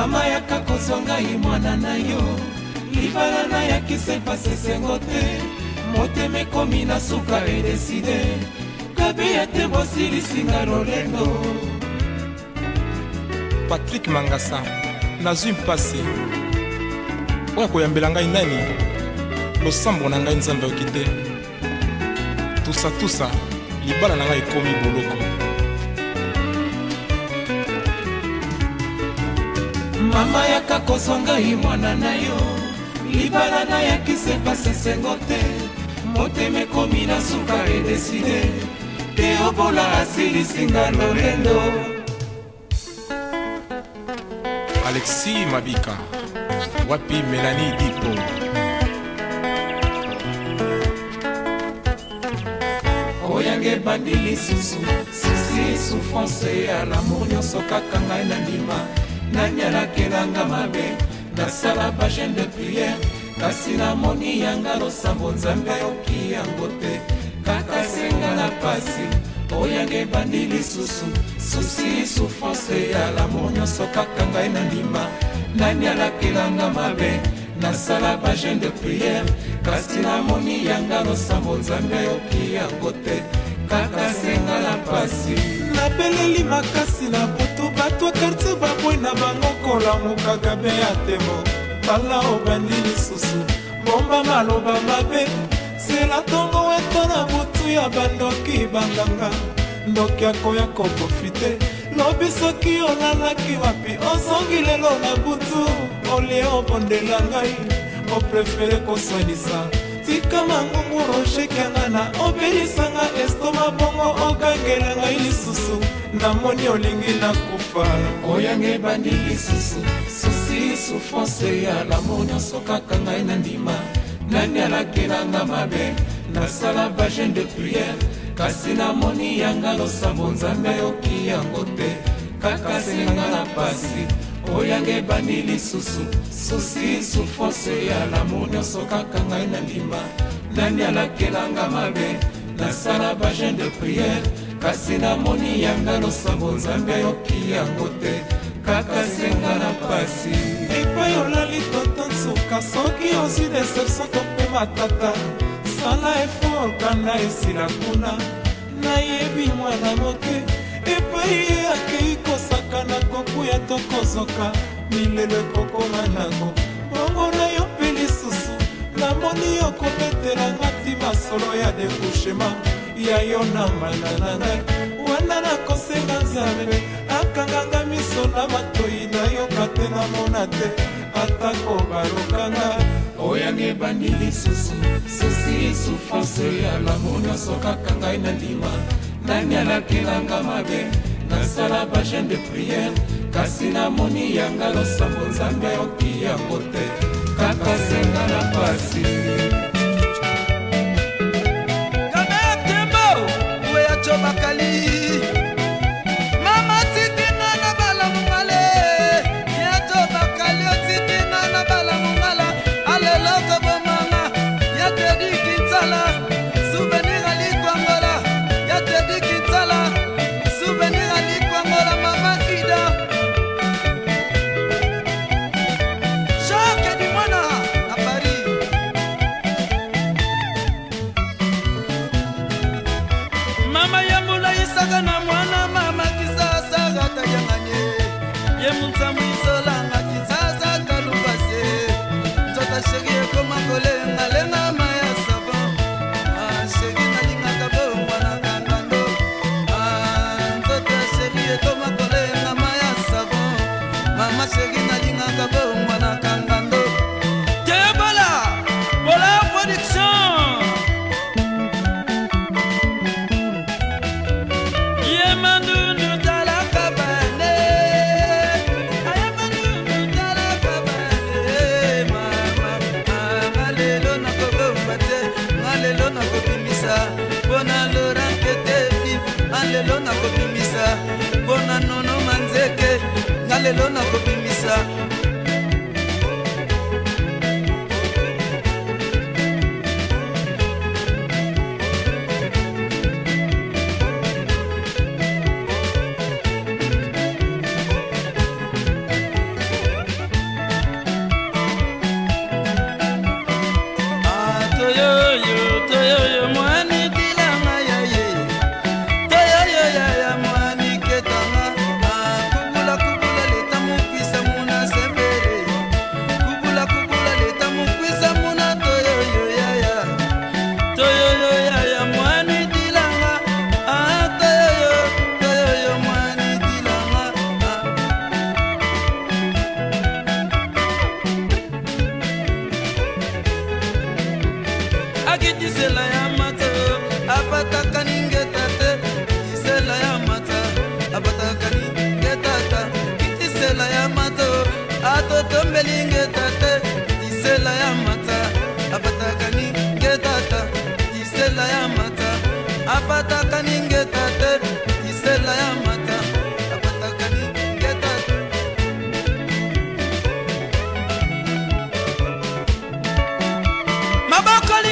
mama yaka kozonga ye mwana na yo libala na yakisa epasi esengo te motema ekomi na suka edeside kabeya te bosilisinga lolendo patrik mangasa nazwi mpasi oyo akoyambela ngai nani losambo na ngai nzambe oki te tusatusa libala na ngai ekomi boloko mama yaka kozwangai mwana na yo libala nayakise pasi sengo te motema ekomi na suka edeside te obola asilisinga lolendo alexi mabika wapi melani dipo oyange ebandi lisusu susi souffrance ya lamour nyonso kaka ngai na ndima nanyalakelanga mabe nasala bagene de priere kasi namoni yanga losambo nzambe ayoki yango te kaka senga na pasi oyanga ebandi lisusu susi souffrance ya lamo nyonso kaka ngai na ndima nani alakelanga mabe nasala bagene de priere kasi namoni yanga losambo nzambe ayoki yango te kaka senga na mpasi napeleli makasi na butu bato ya kartier baboi na bango kolamukaka be ya temo bala obandi lisusu bomba maloba mabe sela ntongo eto na butu ya bandoki banganga ndoki akoya koprofite lobi soki olalaki wapi ozongi lelo na butu olie obondela ngai oprefere koswanisa tika mangungu roshekanga na obelisanga estoma bongo okangela ngai lisusu namoni olingi nakufa oyanga ebandi lisusu susi sufrance ya lamo nyonso kaka ngai na ndima nani alakelanga mabe nasala bagene de priere kasi namoni yanga losambo nzambe ayoki yango te kaka senga na pasi oyanga ebandi lisusu susi sufose ya lamu nyonso kaka ngai na ndima nani alakelanga mabe nasala bagin de priere kasi namoni yanga losambo nzambe ayoki yango te kaka senga na mpasi epai olali toto nsuka soki ozwi deception to mpe matata sala efort kanda esila kuna nayebi mwana moke epai ye akei ekokuya to kozoka milelo ekokola nango bongo na yo mpe lisusu namoni yo kobetelanga ntima solo ya debushema ya yo na manda na ngai wana nakosenga nzambe akanganga miso na matoi nayoka te namona te atako balokanga oyange ebandi lisusu susi sufrance ya lamona sokaka ngai na ndima nani alakelanga mabe nasala bagene de priere kasi namoni yanga losambo nzambe ayoki yango te kaka senga na pasi temos amor. mpo na nono manzeke nga lelo nakobimisa akitisela ya mata apataka ningeta te kitisela ya mata apataka ningeta ta kitisela ya mata atotombeli ngeta te kitisela ya mata apataka ningeta ta kitisela ya mata apataka ningeta te kitisela ya mata maboko